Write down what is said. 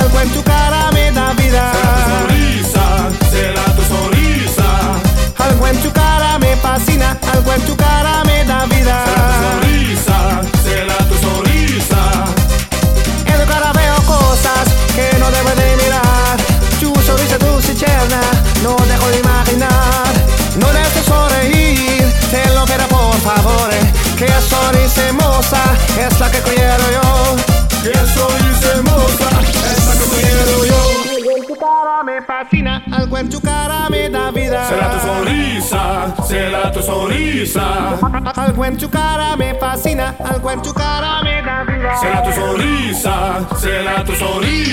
algo en tu cara me da vida. Será tu sonrisa, será tu sonrisa. Algo en tu cara me fascina, algo en tu cara me da vida. Será tu sonrisa, será tu sonrisa. En tu cara veo cosas que no debo de mirar. Tu sonrisa dulce y tierna, no dejo de imaginar. No dejes de sonreír, te lo pido por favor. Que sonrisa hermosa es la que quiero yo. Me fascina, algo en tu cara me da vida. Será tu sonrisa, será tu sonrisa. Algo en tu cara me fascina, algo en tu cara me da vida. Será tu sonrisa, será tu sonrisa.